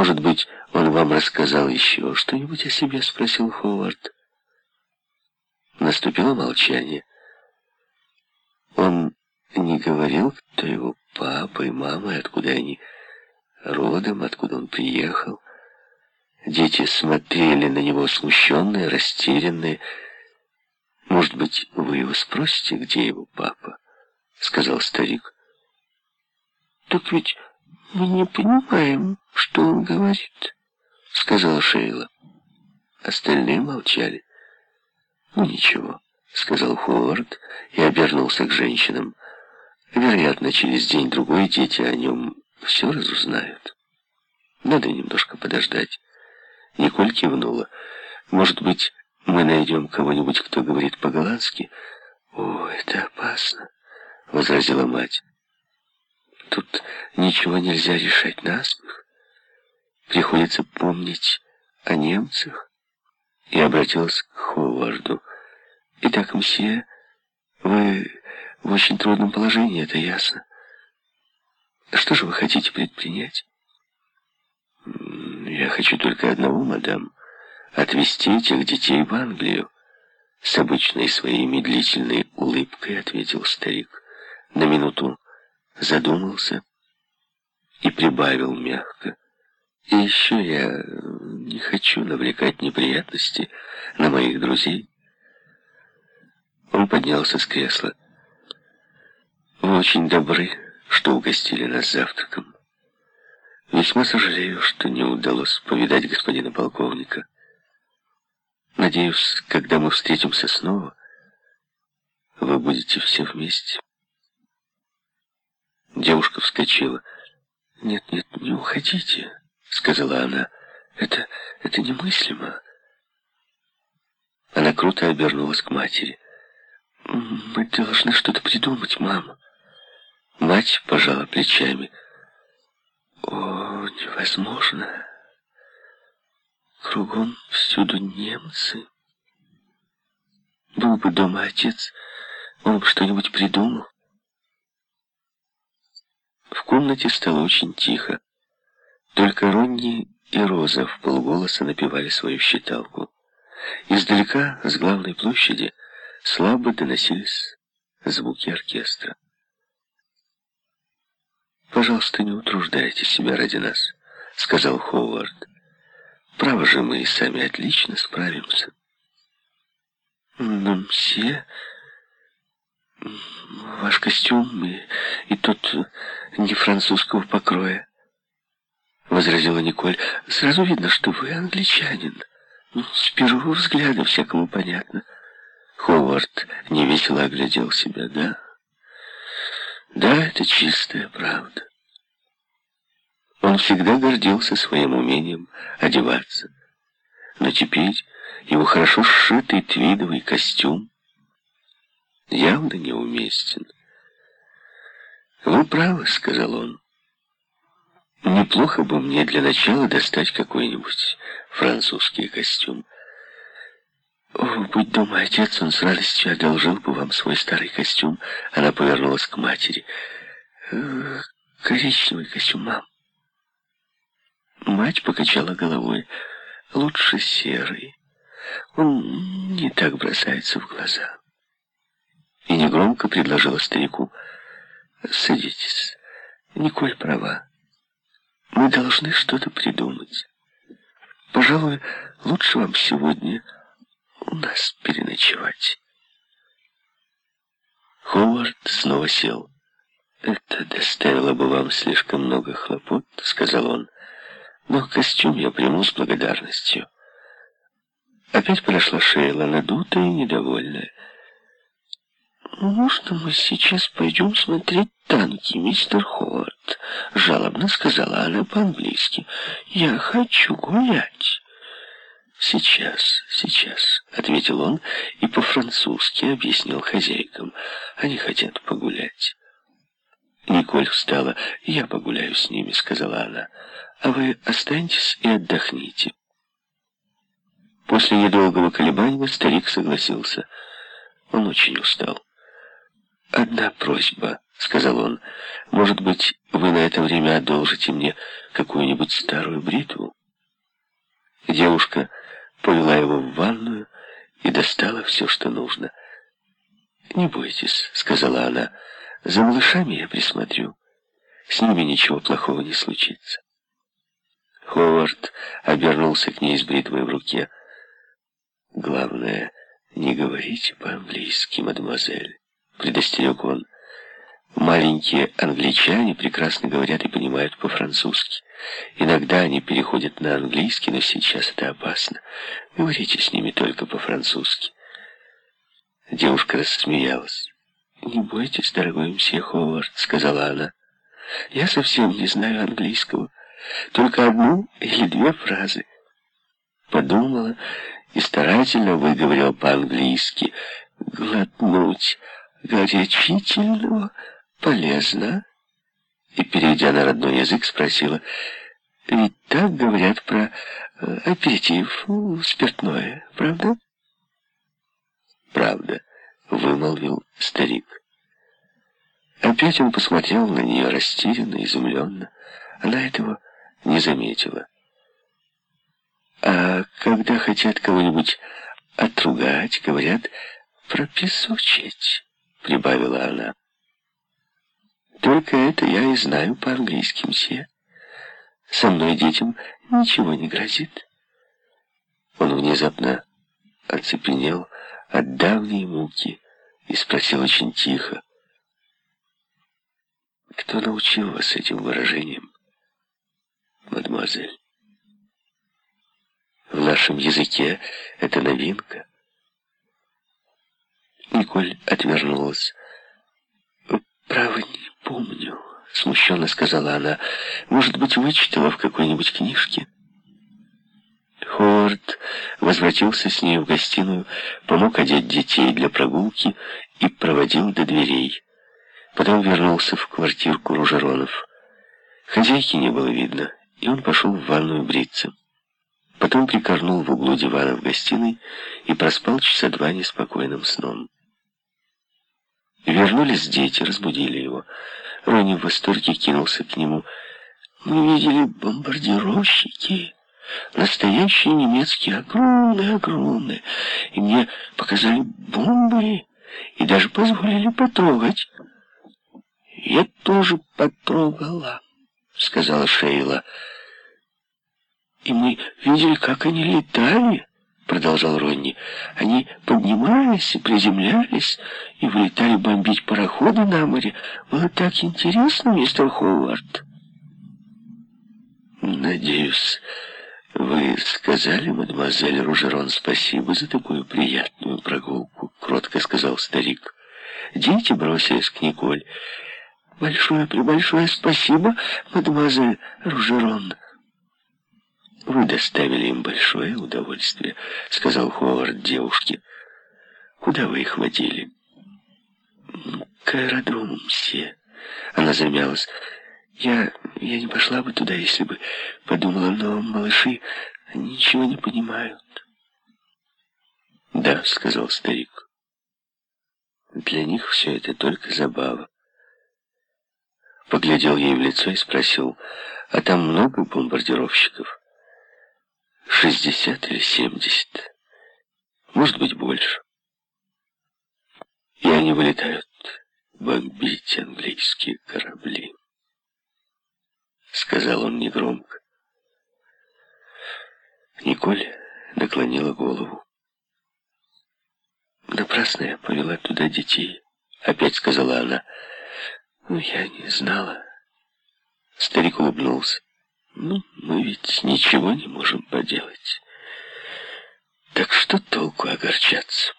«Может быть, он вам рассказал еще что-нибудь о себе?» — спросил Ховард. Наступило молчание. Он не говорил, кто его папа и мама, откуда они родом, откуда он приехал. Дети смотрели на него смущенные, растерянные. «Может быть, вы его спросите, где его папа?» — сказал старик. «Так ведь мы не понимаем, что он говорит», — сказала Шейла. Остальные молчали. «Ну ничего», — сказал Ховард и обернулся к женщинам. «Вероятно, через день-другой дети о нем все разузнают. Надо немножко подождать». Николь кивнула. «Может быть, мы найдем кого-нибудь, кто говорит по-голландски?» «О, это опасно», — возразила мать. «Тут ничего нельзя решать насмех. Приходится помнить о немцах». И обратилась к Ховарду. «Итак, мсье, вы в очень трудном положении, это ясно. Что же вы хотите предпринять?» «Я хочу только одного, мадам, отвезти этих детей в Англию». С обычной своей медлительной улыбкой ответил старик. На минуту задумался и прибавил мягко. И еще я не хочу навлекать неприятности на моих друзей. Он поднялся с кресла. Вы очень добры, что угостили нас завтраком. Весьма сожалею, что не удалось повидать господина полковника. Надеюсь, когда мы встретимся снова, вы будете все вместе. Девушка вскочила. «Нет, нет, не уходите», — сказала она. «Это... это немыслимо». Она круто обернулась к матери. «Мы должны что-то придумать, мама». Мать пожала плечами. О, невозможно. Кругом всюду немцы. Был бы дома отец, он бы что-нибудь придумал. В комнате стало очень тихо. Только Ронни и Роза в полголоса напевали свою считалку. Издалека, с главной площади, слабо доносились звуки оркестра. «Пожалуйста, не утруждайте себя ради нас», — сказал Ховард. «Право же, мы и сами отлично справимся». «Но, мсье, ваш костюм и, и тот не французского покроя», — возразила Николь. «Сразу видно, что вы англичанин. Ну, с первого взгляда всякому понятно». Ховард невесело оглядел себя, да? Да, это чистая правда. Он всегда гордился своим умением одеваться. Но теперь его хорошо сшитый твидовый костюм явно неуместен. «Вы правы», — сказал он. «Неплохо бы мне для начала достать какой-нибудь французский костюм. О, будь дома отец, он с радостью одолжил бы вам свой старый костюм. Она повернулась к матери. «Э, коричневый костюм, мам. Мать покачала головой. Лучше серый. Он не так бросается в глаза. И негромко предложила старику. Садитесь. Николь права. Мы должны что-то придумать. Пожалуй, лучше вам сегодня у нас переночевать. Ховард снова сел. «Это доставило бы вам слишком много хлопот», — сказал он. «Но костюм я приму с благодарностью». Опять подошла Шейла, надутая и недовольная. «Можно мы сейчас пойдем смотреть танки, мистер Ховард?» — жалобно сказала она по-английски. «Я хочу гулять». «Сейчас, сейчас», — ответил он и по-французски объяснил хозяйкам. «Они хотят погулять». Николь встала. «Я погуляю с ними», — сказала она. «А вы останьтесь и отдохните». После недолгого колебания старик согласился. Он очень устал. «Одна просьба», — сказал он. «Может быть, вы на это время одолжите мне какую-нибудь старую бритву?» Девушка повела его в ванную и достала все, что нужно. «Не бойтесь», — сказала она, — «за малышами я присмотрю. С ними ничего плохого не случится». Ховард обернулся к ней с бритвой в руке. «Главное, не говорите по-английски, мадемуазель», — предостерег он. Маленькие англичане прекрасно говорят и понимают по-французски. Иногда они переходят на английский, но сейчас это опасно. Говорите с ними только по-французски. Девушка рассмеялась. «Не бойтесь, дорогой мсье Ховард», — сказала она. «Я совсем не знаю английского. Только одну или две фразы». Подумала и старательно выговорила по-английски. «Глотнуть горячительного полезно». И, перейдя на родной язык, спросила, «Ведь так говорят про э, аперитив, спиртное, правда?» «Правда», — вымолвил старик. Опять он посмотрел на нее растерянно, изумленно. Она этого не заметила. А когда хотят кого-нибудь отругать, говорят «пропесочить», — прибавила она. Только это я и знаю по-английски, мсье. Со мной детям ничего не грозит. Он внезапно оцепенел от давней муки и спросил очень тихо. Кто научил вас этим выражением, мадемуазель? В нашем языке это новинка. Николь отвернулась. «Право не помню», — смущенно сказала она. «Может быть, вычитала в какой-нибудь книжке?» Ховард возвратился с ней в гостиную, помог одеть детей для прогулки и проводил до дверей. Потом вернулся в квартирку Ружеронов. Хозяйки не было видно, и он пошел в ванную бриться. Потом прикорнул в углу дивана в гостиной и проспал часа два неспокойным сном. Вернулись дети, разбудили его. Рони в восторге кинулся к нему. «Мы видели бомбардировщики, настоящие немецкие, огромные-огромные, и мне показали бомбы и даже позволили потрогать». «Я тоже потрогала», — сказала Шейла. «И мы видели, как они летали» продолжал Ронни. Они поднимались и приземлялись, и вылетали бомбить пароходы на море. Было так интересно, мистер Ховард. Надеюсь, вы сказали, мадемуазель Ружерон, спасибо за такую приятную прогулку, кротко сказал старик. Дети бросились к Николь. Большое-пребольшое спасибо, мадемуазель Ружерон. «Вы доставили им большое удовольствие», — сказал Ховард девушке. «Куда вы их водили?» «К аэродрому, мсье». Она замялась. «Я... я не пошла бы туда, если бы подумала, но малыши ничего не понимают». «Да», — сказал старик. «Для них все это только забава». Поглядел ей в лицо и спросил, «А там много бомбардировщиков?» Шестьдесят или семьдесят, может быть, больше. И они вылетают бомбить английские корабли. Сказал он негромко. Николь наклонила голову. Напрасно я повела туда детей. Опять сказала она. Ну, я не знала. Старик улыбнулся. Ну, мы ведь ничего не можем поделать. Так что толку огорчаться?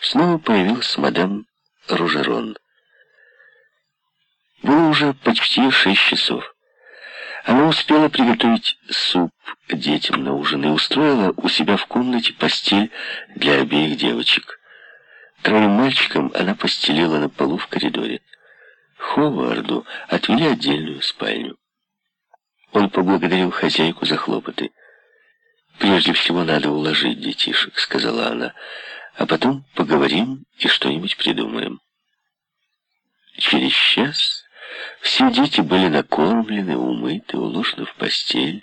Снова появилась мадам Ружерон. Было уже почти шесть часов. Она успела приготовить суп детям на ужин и устроила у себя в комнате постель для обеих девочек. Троим мальчикам она постелила на полу в коридоре. Ховарду отвели отдельную спальню. Он поблагодарил хозяйку за хлопоты. «Прежде всего надо уложить детишек», — сказала она, «а потом поговорим и что-нибудь придумаем». Через час все дети были накормлены, умыты, уложены в постель.